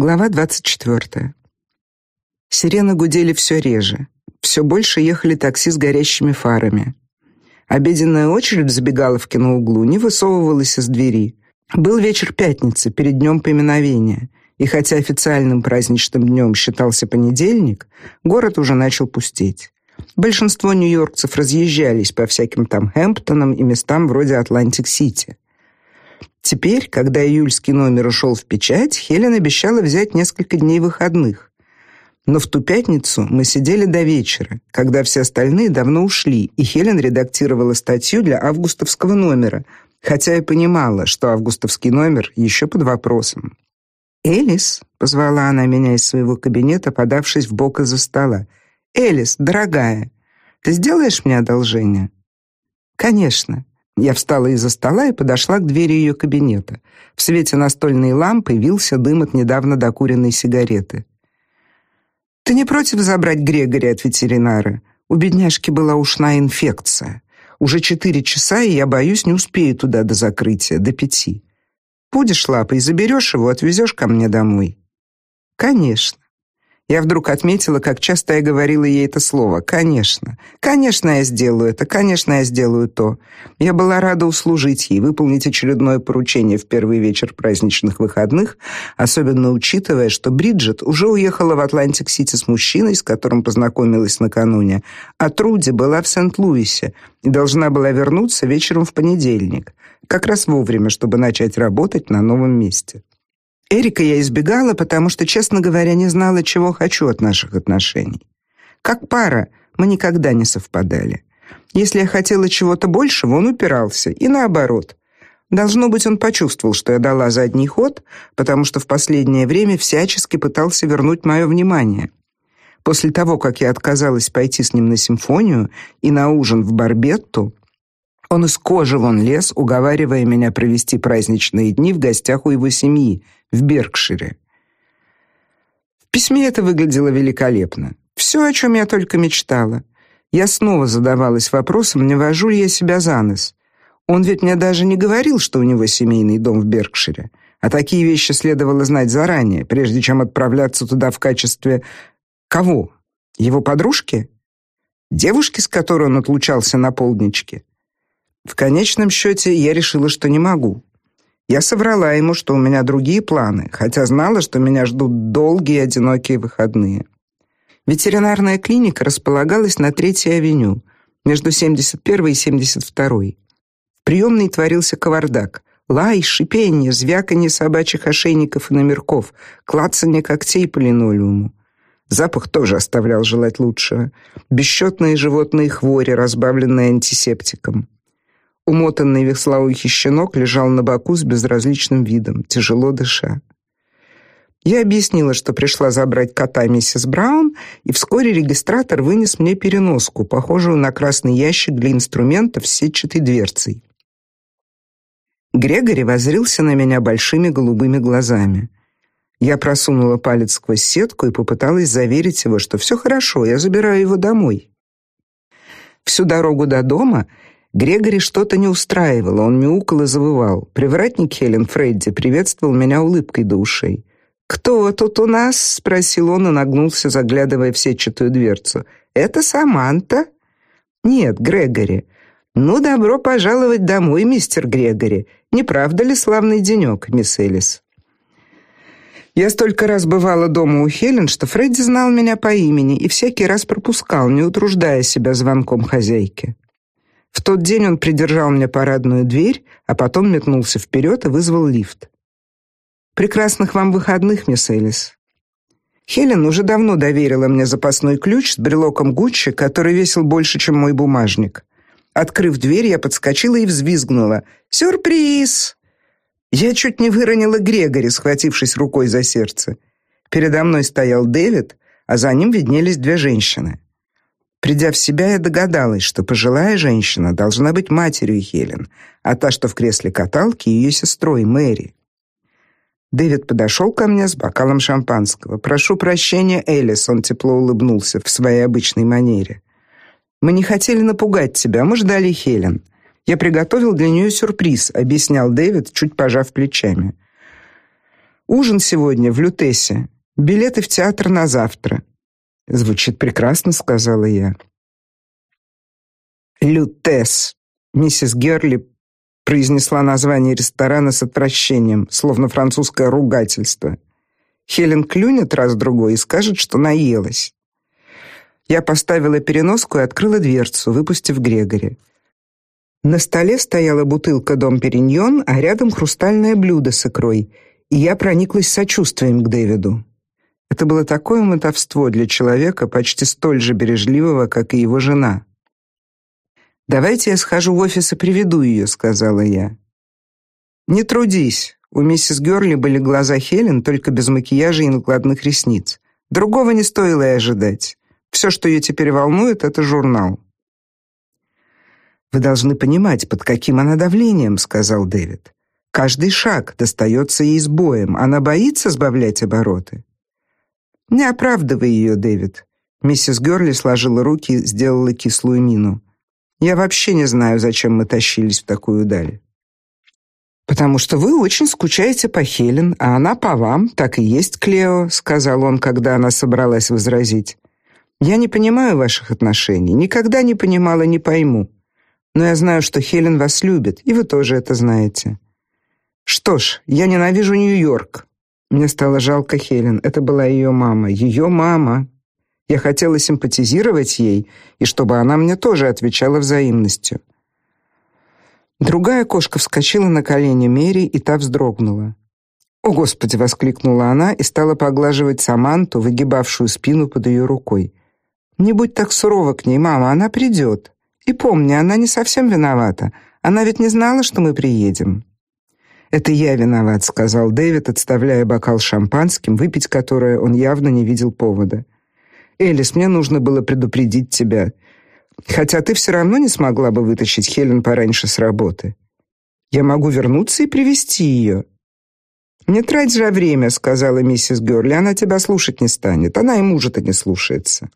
Глава 24. Сирены гудели все реже. Все больше ехали такси с горящими фарами. Обеденная очередь забегаловки на углу, не высовывалась из двери. Был вечер пятницы, перед днем поминовения, и хотя официальным праздничным днем считался понедельник, город уже начал пустеть. Большинство нью-йоркцев разъезжались по всяким там Хэмптонам и местам вроде Атлантик-Сити. Теперь, когда июльский номер ушел в печать, Хелен обещала взять несколько дней выходных. Но в ту пятницу мы сидели до вечера, когда все остальные давно ушли, и Хелен редактировала статью для августовского номера, хотя и понимала, что августовский номер еще под вопросом. «Элис», — позвала она меня из своего кабинета, подавшись в бок из-за стола. «Элис, дорогая, ты сделаешь мне одолжение?» «Конечно». Я встала из-за стола и подошла к двери ее кабинета. В свете настольной лампы вился дым от недавно докуренной сигареты. «Ты не против забрать Грегори от ветеринара? У бедняжки была ушная инфекция. Уже четыре часа, и я боюсь, не успею туда до закрытия, до пяти. Будешь лапой, заберешь его, отвезешь ко мне домой». «Конечно». Я вдруг отметила, как часто я говорила ей это слово. Конечно. Конечно, я сделаю это. Конечно, я сделаю то. Я была рада услужить ей, выполнить очередное поручение в первый вечер праздничных выходных, особенно учитывая, что Бриджит уже уехала в Атлантик-Сити с мужчиной, с которым познакомилась накануне, а Труди была в Сент-Луисе и должна была вернуться вечером в понедельник, как раз вовремя, чтобы начать работать на новом месте. Эрика я избегала, потому что, честно говоря, не знала, чего хочу от наших отношений. Как пара мы никогда не совпадали. Если я хотела чего-то большего, он упирался, и наоборот. Должно быть, он почувствовал, что я дала задний ход, потому что в последнее время всячески пытался вернуть мое внимание. После того, как я отказалась пойти с ним на симфонию и на ужин в Барбетту, он из кожи вон лез, уговаривая меня провести праздничные дни в гостях у его семьи в Беркшире. В письме это выглядело великолепно. Все, о чем я только мечтала. Я снова задавалась вопросом, не вожу ли я себя за нос. Он ведь мне даже не говорил, что у него семейный дом в Беркшире. А такие вещи следовало знать заранее, прежде чем отправляться туда в качестве кого? Его подружки? Девушки, с которой он отлучался на полдничке? В конечном счете я решила, что не могу. Я соврала ему, что у меня другие планы, хотя знала, что меня ждут долгие одинокие выходные. Ветеринарная клиника располагалась на Третьей авеню, между 71 и 72. В приемной творился кавардак. Лай, шипение, звяканье собачьих ошейников и номерков, клацанье когтей по линолеуму. Запах тоже оставлял желать лучшего. Бесчетные животные хвори, разбавленные антисептиком. Умотанный веслоухий щенок лежал на боку с безразличным видом, тяжело дыша. Я объяснила, что пришла забрать кота миссис Браун, и вскоре регистратор вынес мне переноску, похожую на красный ящик для инструментов с сетчатой дверцей. Грегори воззрился на меня большими голубыми глазами. Я просунула палец сквозь сетку и попыталась заверить его, что все хорошо, я забираю его домой. Всю дорогу до дома Грегори что-то не устраивало, он мяукал и завывал. Привратник Хелен Фредди приветствовал меня улыбкой до ушей. «Кто тут у нас?» — спросил он и нагнулся, заглядывая в сетчатую дверцу. «Это Саманта?» «Нет, Грегори». «Ну, добро пожаловать домой, мистер Грегори. Не правда ли славный денек, мисс Элис?» Я столько раз бывала дома у Хелен, что Фредди знал меня по имени и всякий раз пропускал, не утруждая себя звонком хозяйки. В тот день он придержал мне парадную дверь, а потом метнулся вперед и вызвал лифт. Прекрасных вам выходных, мисс Элис. Хелен уже давно доверила мне запасной ключ с брелоком Гуччи, который весил больше, чем мой бумажник. Открыв дверь, я подскочила и взвизгнула: "Сюрприз!" Я чуть не выронила Грегори, схватившись рукой за сердце. Передо мной стоял Дэвид, а за ним виднелись две женщины. Придя в себя, я догадалась, что пожилая женщина должна быть матерью Хелен, а та, что в кресле каталки, ее сестрой Мэри. Дэвид подошел ко мне с бокалом шампанского. «Прошу прощения, Элис», — он тепло улыбнулся в своей обычной манере. «Мы не хотели напугать тебя, мы ждали Хелен. Я приготовил для нее сюрприз», — объяснял Дэвид, чуть пожав плечами. Ужин сегодня в Лютесе. Билеты в театр на завтра. Звучит прекрасно, сказала я. Лютес. Миссис Герли произнесла название ресторана с отвращением, словно французское ругательство. Хелен клюнет раз другой и скажет, что наелась. Я поставила переноску и открыла дверцу, выпустив Грегори. На столе стояла бутылка Дом Периньон, а рядом хрустальное блюдо с икрой, и я прониклась сочувствием к Дэвиду. Это было такое мотовство для человека, почти столь же бережливого, как и его жена. Давайте я схожу в офис и приведу ее», — сказала я. Не трудись. У миссис Гёрли были глаза Хелен, только без макияжа и накладных ресниц. Другого не стоило и ожидать. Все, что ее теперь волнует, это журнал. Вы должны понимать, под каким она давлением, сказал Дэвид. Каждый шаг достается ей с боем. Она боится сбавлять обороты. Не оправдывай ее, Дэвид. Миссис Гёрли сложила руки, сделала кислую мину. Я вообще не знаю, зачем мы тащились в такую даль. Потому что вы очень скучаете по Хелен, а она по вам, так и есть, Клео, сказал он, когда она собралась возразить. Я не понимаю ваших отношений, никогда не понимала, не пойму. Но я знаю, что Хелен вас любит, и вы тоже это знаете. Что ж, я ненавижу Нью-Йорк. Мне стало жалко Хелен. Это была ее мама, ее мама. Я хотела симпатизировать ей, и чтобы она мне тоже отвечала взаимностью. Другая кошка вскочила на колени Мери, и та вздрогнула. "О, господи", воскликнула она и стала поглаживать Саманту, выгибавшую спину под ее рукой. "Не будь так сурова к ней, мама, она придет. И помни, она не совсем виновата. Она ведь не знала, что мы приедем". "Это я виноват", сказал Дэвид, отставляя бокал шампанским, выпить которое он явно не видел повода. Элис, мне нужно было предупредить тебя. Хотя ты все равно не смогла бы вытащить Хелен пораньше с работы. Я могу вернуться и привести ее». «Не трать же время», — сказала миссис Гёрли. «Она тебя слушать не станет. Она и мужа-то не слушается».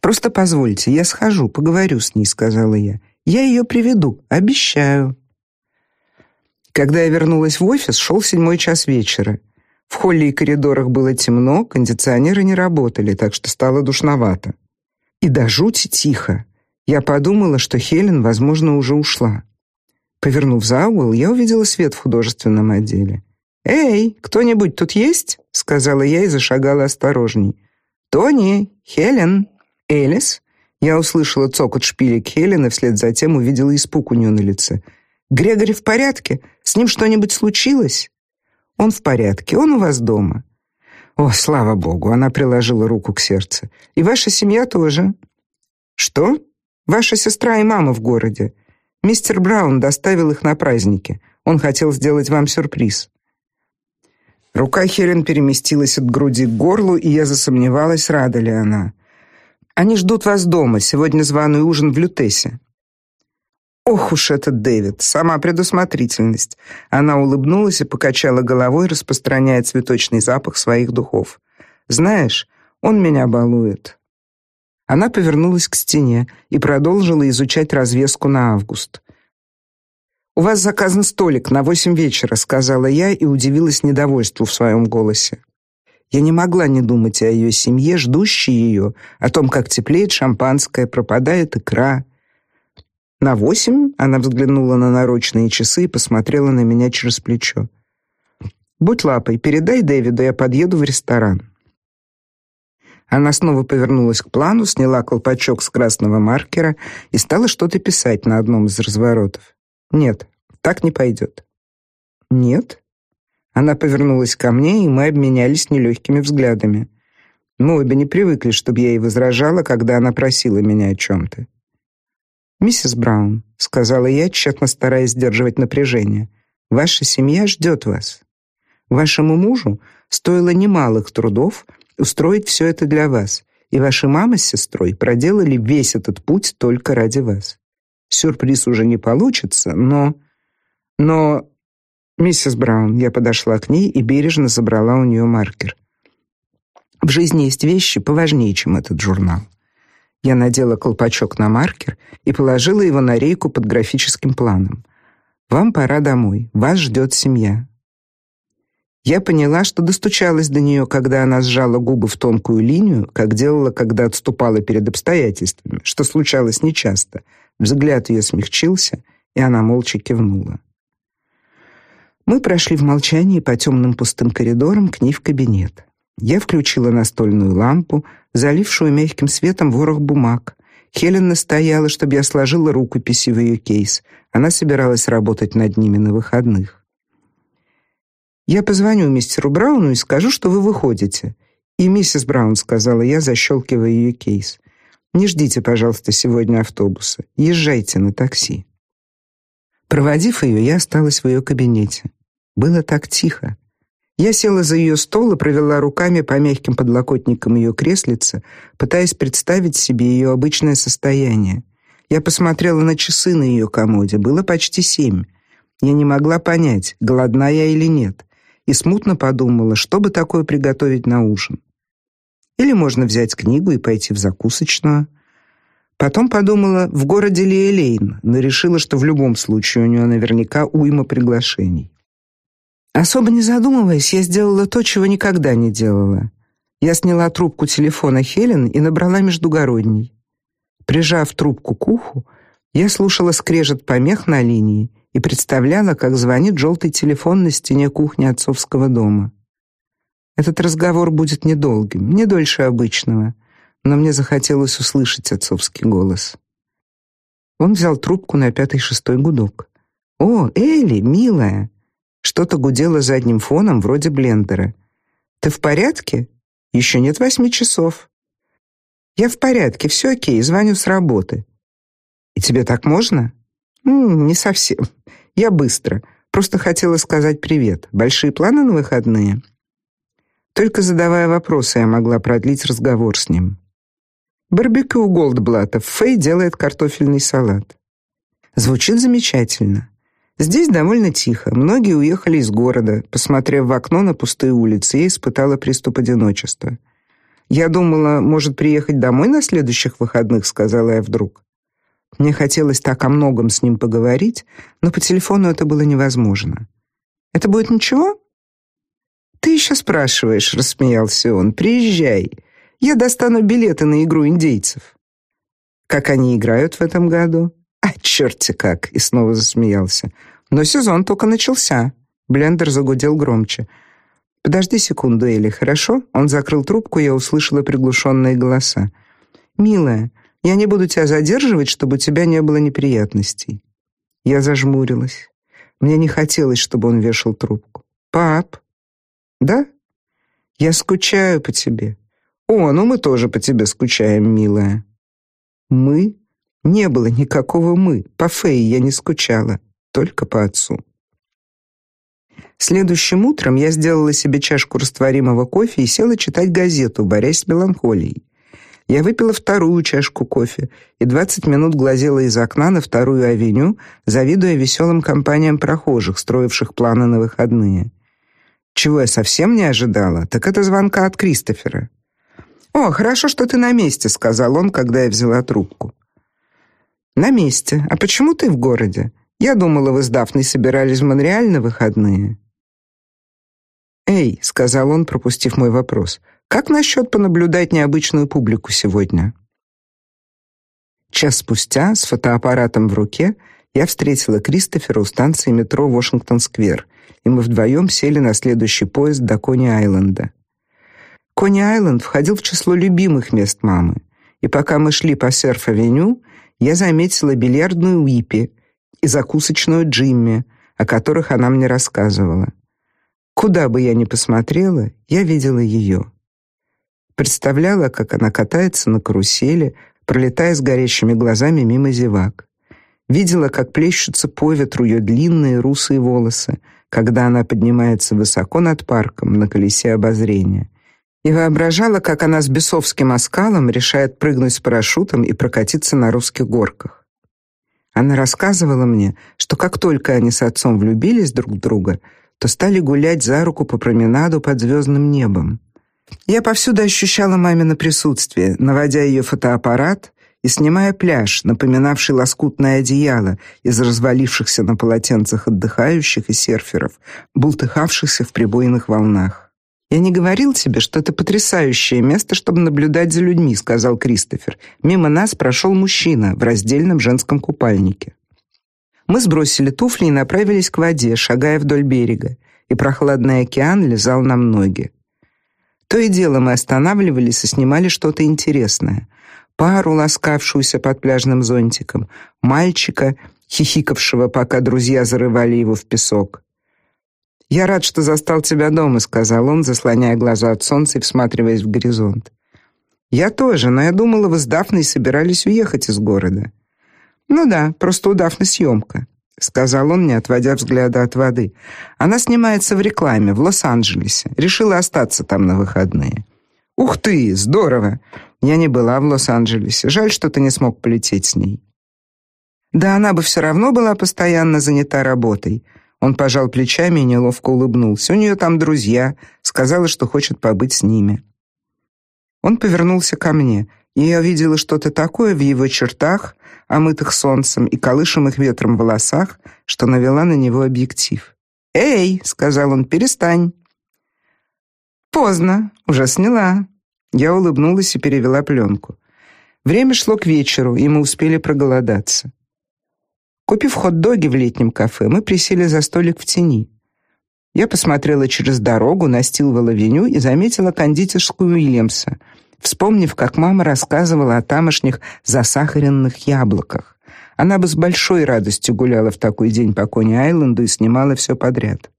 «Просто позвольте, я схожу, поговорю с ней», — сказала я. «Я ее приведу, обещаю». Когда я вернулась в офис, шел седьмой час вечера. В холле и коридорах было темно, кондиционеры не работали, так что стало душновато. И до жути тихо. Я подумала, что Хелен, возможно, уже ушла. Повернув за угол, я увидела свет в художественном отделе. «Эй, кто-нибудь тут есть?» — сказала я и зашагала осторожней. «Тони! Хелен! Элис!» Я услышала цокот шпилек Хелен и вслед за тем увидела испуг у нее на лице. «Грегори в порядке? С ним что-нибудь случилось?» Он в порядке, он у вас дома. О, слава богу, она приложила руку к сердцу. И ваша семья тоже. Что? Ваша сестра и мама в городе. Мистер Браун доставил их на праздники. Он хотел сделать вам сюрприз. Рука Хелен переместилась от груди к горлу, и я засомневалась, рада ли она. Они ждут вас дома. Сегодня званый ужин в Лютесе. Ох уж этот Дэвид, сама предусмотрительность. Она улыбнулась и покачала головой, распространяя цветочный запах своих духов. Знаешь, он меня балует. Она повернулась к стене и продолжила изучать развеску на август. У вас заказан столик на восемь вечера, сказала я и удивилась недовольству в своем голосе. Я не могла не думать о ее семье, ждущей ее, о том, как теплеет шампанское, пропадает икра, на восемь она взглянула на наручные часы и посмотрела на меня через плечо. Будь лапой, передай Дэвиду, я подъеду в ресторан. Она снова повернулась к плану, сняла колпачок с красного маркера и стала что-то писать на одном из разворотов. Нет, так не пойдет». Нет. Она повернулась ко мне, и мы обменялись нелегкими взглядами. Мы обе не привыкли, чтобы я ей возражала, когда она просила меня о чем то «Миссис Браун», — сказала я, тщетно стараясь сдерживать напряжение, — «ваша семья ждет вас. Вашему мужу стоило немалых трудов устроить все это для вас, и ваша мама с сестрой проделали весь этот путь только ради вас. Сюрприз уже не получится, но... Но... Миссис Браун, я подошла к ней и бережно забрала у нее маркер. В жизни есть вещи поважнее, чем этот журнал. Я надела колпачок на маркер и положила его на рейку под графическим планом. Вам пора домой. Вас ждет семья. Я поняла, что достучалась до нее, когда она сжала губы в тонкую линию, как делала, когда отступала перед обстоятельствами, что случалось нечасто. Взгляд ее смягчился, и она молча кивнула. Мы прошли в молчании по темным пустым коридорам к ней в кабинет. Я включила настольную лампу, залившую мягким светом ворох бумаг. Хелен настояла, чтобы я сложила рукописи в ее кейс. Она собиралась работать над ними на выходных. Я позвоню мистеру Брауну и скажу, что вы выходите. И миссис Браун сказала я, защелкивая ее кейс. Не ждите, пожалуйста, сегодня автобуса. Езжайте на такси. Проводив ее, я осталась в ее кабинете. Было так тихо. Я села за ее стол и провела руками по мягким подлокотникам ее креслица, пытаясь представить себе ее обычное состояние. Я посмотрела на часы на ее комоде. Было почти семь. Я не могла понять, голодна я или нет, и смутно подумала, что бы такое приготовить на ужин. Или можно взять книгу и пойти в закусочную. Потом подумала, в городе ли Элейн, но решила, что в любом случае у нее наверняка уйма приглашений. Особо не задумываясь, я сделала то, чего никогда не делала. Я сняла трубку телефона Хелен и набрала междугородний. Прижав трубку к уху, я слушала скрежет помех на линии и представляла, как звонит желтый телефон на стене кухни отцовского дома. Этот разговор будет недолгим, не дольше обычного, но мне захотелось услышать отцовский голос. Он взял трубку на пятый-шестой гудок. «О, Элли, милая!» Что-то гудело задним фоном, вроде блендера. «Ты в порядке? Еще нет восьми часов». «Я в порядке, все окей, звоню с работы». «И тебе так можно?» М «Не совсем. Я быстро. Просто хотела сказать привет. Большие планы на выходные?» Только задавая вопросы, я могла продлить разговор с ним. Барбекю Голдблата. Фэй делает картофельный салат. Звучит замечательно. Здесь довольно тихо. Многие уехали из города. Посмотрев в окно на пустые улицы, я испытала приступ одиночества. Я думала, может, приехать домой на следующих выходных, сказала я вдруг. Мне хотелось так о многом с ним поговорить, но по телефону это было невозможно. Это будет ничего? Ты еще спрашиваешь, рассмеялся он. Приезжай. Я достану билеты на игру индейцев. Как они играют в этом году? А черти как, и снова засмеялся. Но сезон только начался. Блендер загудел громче. Подожди секунду, Элли, хорошо? Он закрыл трубку, я услышала приглушенные голоса. Милая, я не буду тебя задерживать, чтобы у тебя не было неприятностей. Я зажмурилась. Мне не хотелось, чтобы он вешал трубку. Пап. Да? Я скучаю по тебе. О, ну мы тоже по тебе скучаем, милая. Мы? Не было никакого мы. По Фее я не скучала только по отцу. Следующим утром я сделала себе чашку растворимого кофе и села читать газету, борясь с меланхолией. Я выпила вторую чашку кофе и 20 минут глазела из окна на вторую авеню, завидуя веселым компаниям прохожих, строивших планы на выходные. Чего я совсем не ожидала, так это звонка от Кристофера. «О, хорошо, что ты на месте», — сказал он, когда я взяла трубку. «На месте. А почему ты в городе? Я думала, вы с Дафной собирались в Монреаль на выходные. Эй, сказал он, пропустив мой вопрос. Как насчет понаблюдать необычную публику сегодня? Час спустя, с фотоаппаратом в руке, я встретила Кристофера у станции метро Вашингтон-сквер, и мы вдвоем сели на следующий поезд до Кони-Айленда. Кони-Айленд входил в число любимых мест мамы, и пока мы шли по Серф-авеню, я заметила бильярдную Уиппи, и закусочную Джимми, о которых она мне рассказывала. Куда бы я ни посмотрела, я видела ее. Представляла, как она катается на карусели, пролетая с горящими глазами мимо зевак. Видела, как плещутся по ветру ее длинные русые волосы, когда она поднимается высоко над парком на колесе обозрения. И воображала, как она с бесовским оскалом решает прыгнуть с парашютом и прокатиться на русских горках. Она рассказывала мне, что как только они с отцом влюбились друг в друга, то стали гулять за руку по променаду под звездным небом. Я повсюду ощущала мамино присутствие, наводя ее фотоаппарат и снимая пляж, напоминавший лоскутное одеяло из развалившихся на полотенцах отдыхающих и серферов, бултыхавшихся в прибойных волнах. Я не говорил тебе, что это потрясающее место, чтобы наблюдать за людьми, сказал Кристофер. Мимо нас прошел мужчина в раздельном женском купальнике. Мы сбросили туфли и направились к воде, шагая вдоль берега, и прохладный океан лизал нам ноги. То и дело мы останавливались и снимали что-то интересное. Пару, ласкавшуюся под пляжным зонтиком, мальчика, хихикавшего, пока друзья зарывали его в песок. «Я рад, что застал тебя дома», — сказал он, заслоняя глаза от солнца и всматриваясь в горизонт. «Я тоже, но я думала, вы с Дафной собирались уехать из города». «Ну да, просто у Дафны съемка», — сказал он, не отводя взгляда от воды. «Она снимается в рекламе в Лос-Анджелесе. Решила остаться там на выходные». «Ух ты, здорово! Я не была в Лос-Анджелесе. Жаль, что ты не смог полететь с ней». «Да она бы все равно была постоянно занята работой». Он пожал плечами и неловко улыбнулся. «У нее там друзья. Сказала, что хочет побыть с ними». Он повернулся ко мне, и я увидела что-то такое в его чертах, омытых солнцем и колышемых ветром волосах, что навела на него объектив. «Эй!» — сказал он, — «перестань». «Поздно, уже сняла». Я улыбнулась и перевела пленку. Время шло к вечеру, и мы успели проголодаться. Купив хот-доги в летнем кафе, мы присели за столик в тени. Я посмотрела через дорогу на Стилвелл-авеню и заметила кондитерскую Уильямса — вспомнив, как мама рассказывала о тамошних засахаренных яблоках. Она бы с большой радостью гуляла в такой день по Кони-Айленду и снимала все подряд.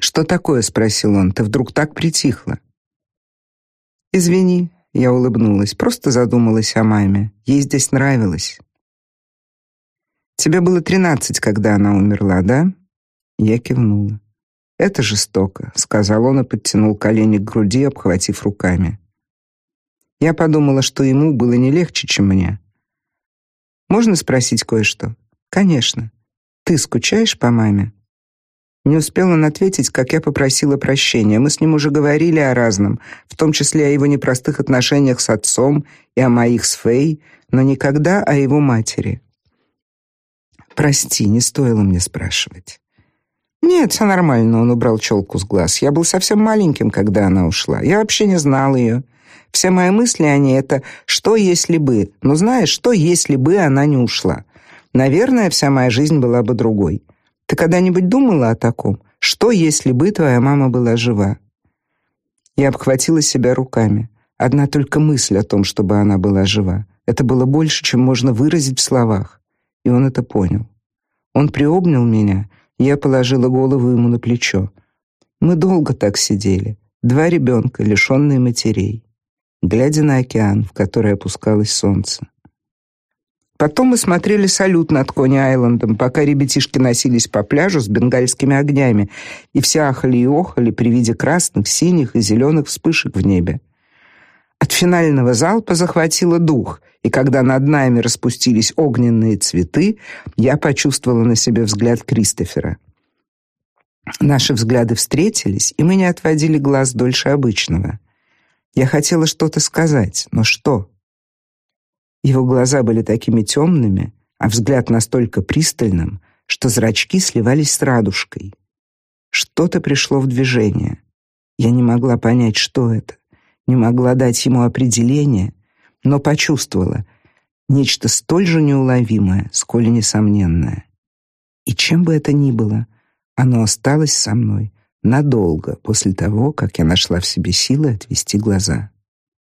«Что такое?» — спросил он. «Ты вдруг так притихла?» «Извини», — я улыбнулась, просто задумалась о маме. Ей здесь нравилось. «Тебе было тринадцать, когда она умерла, да?» Я кивнула. «Это жестоко», — сказал он и подтянул колени к груди, обхватив руками. Я подумала, что ему было не легче, чем мне. Можно спросить кое-что? Конечно. Ты скучаешь по маме? Не успел он ответить, как я попросила прощения. Мы с ним уже говорили о разном, в том числе о его непростых отношениях с отцом и о моих с Фей, но никогда о его матери. Прости, не стоило мне спрашивать. Нет, все нормально, он убрал челку с глаз. Я был совсем маленьким, когда она ушла. Я вообще не знал ее. Все мои мысли о ней это что если бы. Но знаешь, что если бы она не ушла? Наверное, вся моя жизнь была бы другой. Ты когда-нибудь думала о таком? Что если бы твоя мама была жива? Я обхватила себя руками. Одна только мысль о том, чтобы она была жива, это было больше, чем можно выразить в словах. И он это понял. Он приобнял меня, я положила голову ему на плечо. Мы долго так сидели, два ребенка, лишенные матерей глядя на океан, в который опускалось солнце. Потом мы смотрели салют над Кони-Айлендом, пока ребятишки носились по пляжу с бенгальскими огнями, и все ахали и охали при виде красных, синих и зеленых вспышек в небе. От финального залпа захватило дух, и когда над нами распустились огненные цветы, я почувствовала на себе взгляд Кристофера. Наши взгляды встретились, и мы не отводили глаз дольше обычного. Я хотела что-то сказать, но что? Его глаза были такими темными, а взгляд настолько пристальным, что зрачки сливались с радужкой. Что-то пришло в движение. Я не могла понять, что это, не могла дать ему определение, но почувствовала нечто столь же неуловимое, сколь и несомненное. И чем бы это ни было, оно осталось со мной надолго после того, как я нашла в себе силы отвести глаза.